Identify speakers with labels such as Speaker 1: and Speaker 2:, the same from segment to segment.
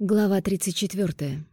Speaker 1: Глава 34.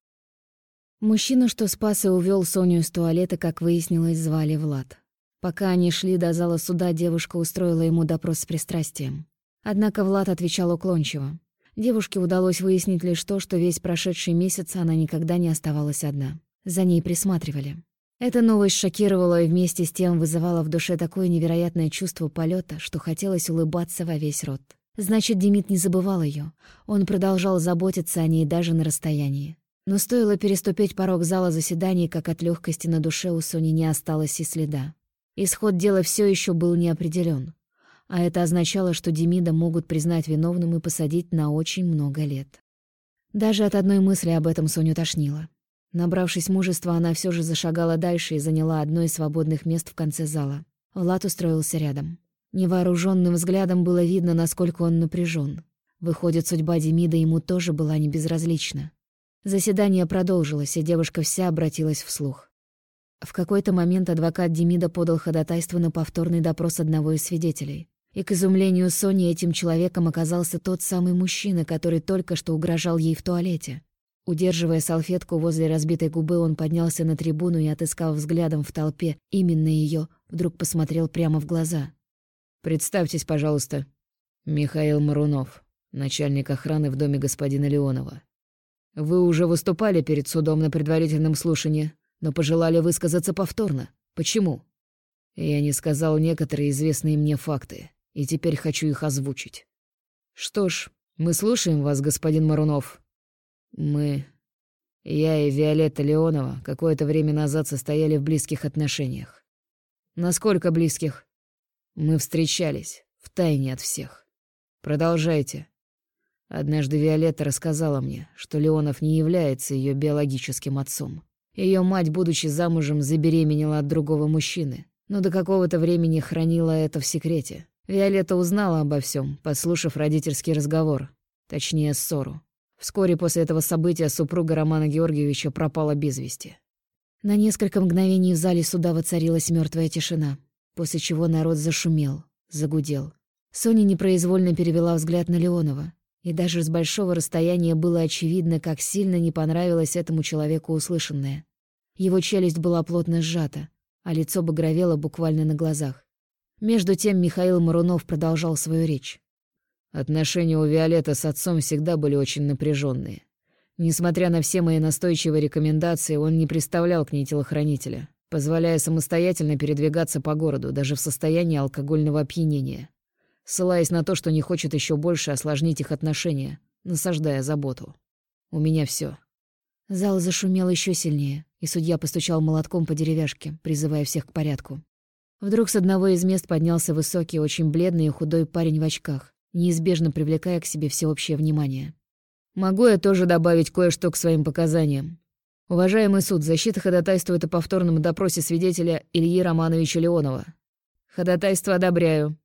Speaker 1: Мужчина, что спас и увёл Соню из туалета, как выяснилось, звали Влад. Пока они шли до зала суда, девушка устроила ему допрос с пристрастием. Однако Влад отвечал уклончиво. Девушке удалось выяснить лишь то, что весь прошедший месяц она никогда не оставалась одна. За ней присматривали. Эта новость шокировала и вместе с тем вызывала в душе такое невероятное чувство полета, что хотелось улыбаться во весь рот. Значит, Демид не забывал ее. Он продолжал заботиться о ней даже на расстоянии. Но стоило переступить порог зала заседаний, как от легкости на душе у Сони не осталось и следа. Исход дела все еще был не определен, А это означало, что Демида могут признать виновным и посадить на очень много лет. Даже от одной мысли об этом Соню тошнило. Набравшись мужества, она все же зашагала дальше и заняла одно из свободных мест в конце зала. Влад устроился рядом. Невооруженным взглядом было видно, насколько он напряжен. Выходит, судьба Демида ему тоже была не безразлична. Заседание продолжилось, и девушка вся обратилась вслух. В какой-то момент адвокат Демида подал ходатайство на повторный допрос одного из свидетелей. И к изумлению Сони этим человеком оказался тот самый мужчина, который только что угрожал ей в туалете. Удерживая салфетку возле разбитой губы, он поднялся на трибуну и, отыскав взглядом в толпе именно ее, вдруг посмотрел прямо в глаза.
Speaker 2: Представьтесь, пожалуйста. Михаил Марунов, начальник охраны в доме господина Леонова. Вы уже выступали перед судом на предварительном слушании, но пожелали высказаться повторно. Почему? Я не сказал некоторые известные мне факты, и теперь хочу их озвучить. Что ж, мы слушаем вас, господин Марунов. Мы... Я и Виолетта Леонова какое-то время назад состояли в близких отношениях. Насколько близких? Мы встречались, в тайне от всех. Продолжайте. Однажды Виолетта рассказала мне, что Леонов не является ее биологическим отцом. Ее мать, будучи замужем, забеременела от другого мужчины, но до какого-то времени хранила это в секрете. Виолетта узнала обо всем, послушав родительский разговор, точнее ссору. Вскоре после этого события супруга Романа Георгиевича пропала без вести.
Speaker 1: На несколько мгновений в зале суда воцарилась мертвая тишина после чего народ зашумел, загудел. Соня непроизвольно перевела взгляд на Леонова, и даже с большого расстояния было очевидно, как сильно не понравилось этому человеку услышанное. Его челюсть была плотно сжата, а лицо багровело буквально на глазах. Между тем Михаил Марунов продолжал свою речь.
Speaker 2: Отношения у Виолетты с отцом всегда были очень напряженные. Несмотря на все мои настойчивые рекомендации, он не представлял к ней телохранителя позволяя самостоятельно передвигаться по городу, даже в состоянии алкогольного опьянения, ссылаясь на то, что не хочет еще больше осложнить их отношения, насаждая заботу. У меня все.
Speaker 1: Зал зашумел еще сильнее, и судья постучал молотком по деревяшке, призывая всех к порядку. Вдруг с одного из мест поднялся высокий, очень бледный и худой парень в очках, неизбежно привлекая к себе всеобщее внимание.
Speaker 2: «Могу я тоже добавить кое-что к своим показаниям?» Уважаемый суд, защита ходатайствует о повторном допросе свидетеля Ильи Романовича Леонова. Ходатайство одобряю.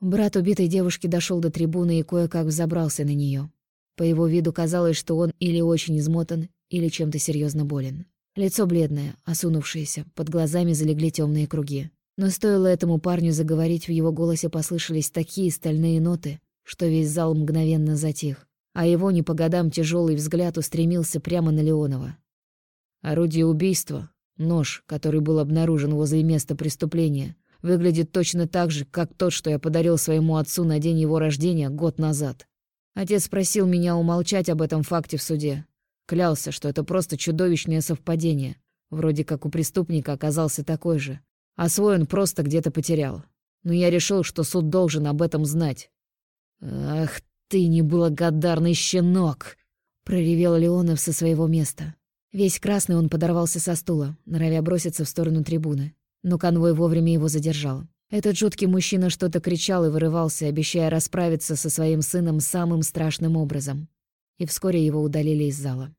Speaker 1: Брат убитой девушки дошел до трибуны и кое-как взобрался на нее. По его виду казалось, что он или очень измотан, или чем-то серьезно болен. Лицо бледное, осунувшееся, под глазами залегли темные круги. Но стоило этому парню заговорить, в его голосе послышались такие стальные ноты, что весь зал мгновенно затих, а его не по годам тяжелый взгляд устремился прямо на Леонова.
Speaker 2: Орудие убийства, нож, который был обнаружен возле места преступления, выглядит точно так же, как тот, что я подарил своему отцу на день его рождения год назад. Отец просил меня умолчать об этом факте в суде. Клялся, что это просто чудовищное совпадение. Вроде как у преступника оказался такой же. А свой он просто где-то потерял. Но я решил, что суд должен об этом знать. «Ах ты, неблагодарный щенок!» — проревел Леонов со своего места.
Speaker 1: Весь красный он подорвался со стула, норовя броситься в сторону трибуны. Но конвой вовремя его задержал. Этот жуткий мужчина что-то кричал и вырывался, обещая расправиться со своим сыном самым страшным образом. И вскоре его удалили из зала.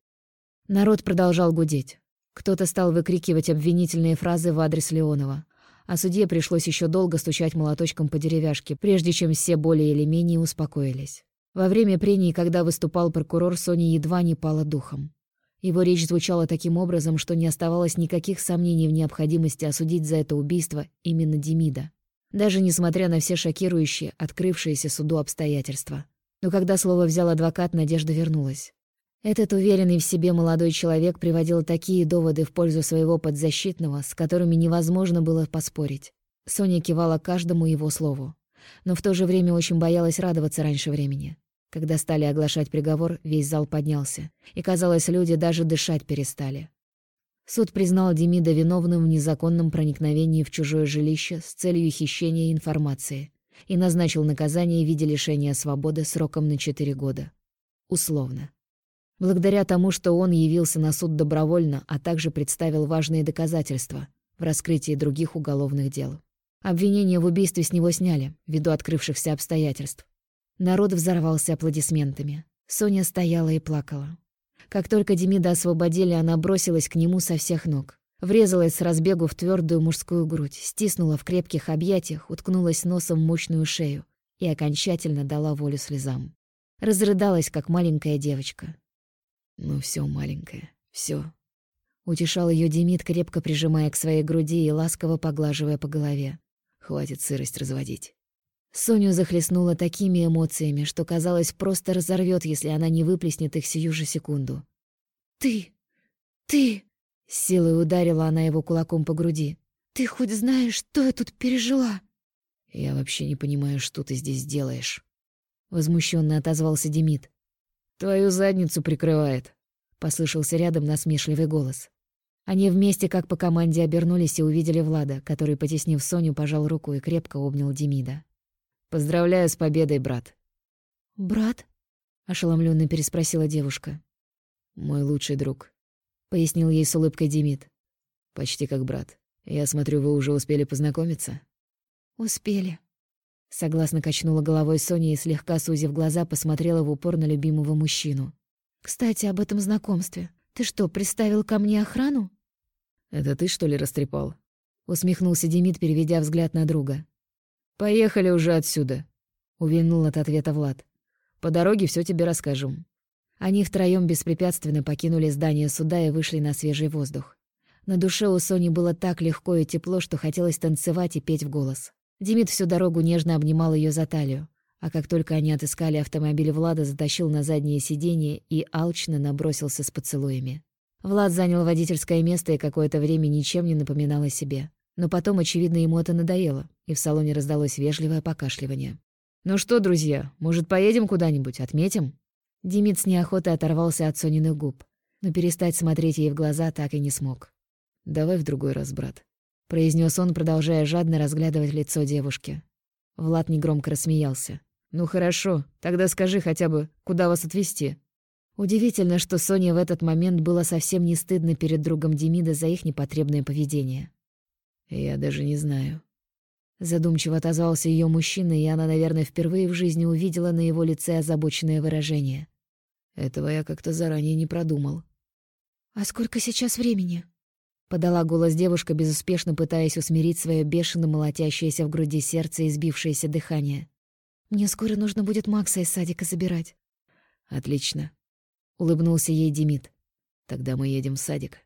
Speaker 1: Народ продолжал гудеть. Кто-то стал выкрикивать обвинительные фразы в адрес Леонова. А судье пришлось еще долго стучать молоточком по деревяшке, прежде чем все более или менее успокоились. Во время прений, когда выступал прокурор, Соня едва не пала духом. Его речь звучала таким образом, что не оставалось никаких сомнений в необходимости осудить за это убийство именно Демида. Даже несмотря на все шокирующие, открывшиеся суду обстоятельства. Но когда слово взял адвокат, Надежда вернулась. Этот уверенный в себе молодой человек приводил такие доводы в пользу своего подзащитного, с которыми невозможно было поспорить. Соня кивала каждому его слову, но в то же время очень боялась радоваться раньше времени. Когда стали оглашать приговор, весь зал поднялся, и, казалось, люди даже дышать перестали. Суд признал Демида виновным в незаконном проникновении в чужое жилище с целью хищения информации и назначил наказание в виде лишения свободы сроком на 4 года. Условно. Благодаря тому, что он явился на суд добровольно, а также представил важные доказательства в раскрытии других уголовных дел. Обвинение в убийстве с него сняли, ввиду открывшихся обстоятельств. Народ взорвался аплодисментами. Соня стояла и плакала. Как только Демида освободили, она бросилась к нему со всех ног. Врезалась с разбегу в твердую мужскую грудь, стиснула в крепких объятиях, уткнулась носом в мощную шею и окончательно дала волю слезам. Разрыдалась, как маленькая девочка. «Ну все, маленькая, все. Утешал ее Демид, крепко прижимая к своей груди и ласково поглаживая по голове. «Хватит сырость разводить». Соню захлестнуло такими эмоциями, что, казалось, просто разорвет, если она не выплеснет их сию же секунду. «Ты! Ты!» — с силой ударила она его кулаком по груди. «Ты хоть знаешь, что я тут пережила?»
Speaker 2: «Я вообще не понимаю, что ты здесь делаешь», — возмущенно отозвался Демид. «Твою задницу прикрывает», — послышался рядом насмешливый голос. Они вместе, как по команде, обернулись и увидели Влада, который, потеснив Соню, пожал руку и крепко обнял Демида. «Поздравляю с победой, брат».
Speaker 1: «Брат?» — ошеломленно переспросила девушка.
Speaker 2: «Мой лучший друг», —
Speaker 1: пояснил ей с улыбкой Демид.
Speaker 2: «Почти как брат. Я смотрю, вы уже успели познакомиться?»
Speaker 1: «Успели», Согласно качнула головой Соня и, слегка сузив глаза, посмотрела в упор на любимого мужчину. «Кстати, об этом знакомстве. Ты что, приставил ко мне охрану?»
Speaker 2: «Это ты, что ли, растрепал?»
Speaker 1: Усмехнулся Демид, переведя взгляд на друга.
Speaker 2: «Поехали уже отсюда», — увильнул от ответа Влад. «По дороге все тебе расскажем».
Speaker 1: Они втроем беспрепятственно покинули здание суда и вышли на свежий воздух. На душе у Сони было так легко и тепло, что хотелось танцевать и петь в голос. Демид всю дорогу нежно обнимал ее за талию, а как только они отыскали автомобиль Влада, затащил на заднее сиденье и алчно набросился с поцелуями. Влад занял водительское место и какое-то время ничем не напоминал о себе. Но потом, очевидно, ему это надоело, и в салоне раздалось вежливое покашливание.
Speaker 2: «Ну что, друзья, может, поедем куда-нибудь, отметим?»
Speaker 1: Демид с неохотой оторвался от Сониных губ, но перестать смотреть ей в глаза так и не смог.
Speaker 2: «Давай в другой раз, брат», —
Speaker 1: произнес он, продолжая жадно разглядывать лицо девушки. Влад негромко рассмеялся.
Speaker 2: «Ну хорошо, тогда скажи хотя бы, куда вас отвезти?»
Speaker 1: Удивительно, что Соне в этот момент было совсем не стыдно перед другом Демида за их непотребное поведение.
Speaker 2: «Я даже не знаю».
Speaker 1: Задумчиво отозвался ее мужчина, и она, наверное, впервые в жизни увидела на его лице озабоченное выражение.
Speaker 2: «Этого я как-то заранее не продумал».
Speaker 1: «А сколько сейчас времени?» Подала голос девушка, безуспешно пытаясь усмирить свое бешено молотящееся в груди сердце и сбившееся дыхание. «Мне скоро нужно будет Макса из садика забирать».
Speaker 2: «Отлично», —
Speaker 1: улыбнулся ей Демид.
Speaker 2: «Тогда мы едем в садик».